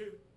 two.